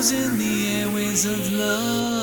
cruising the airways of love.